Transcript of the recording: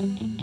Mm-hmm.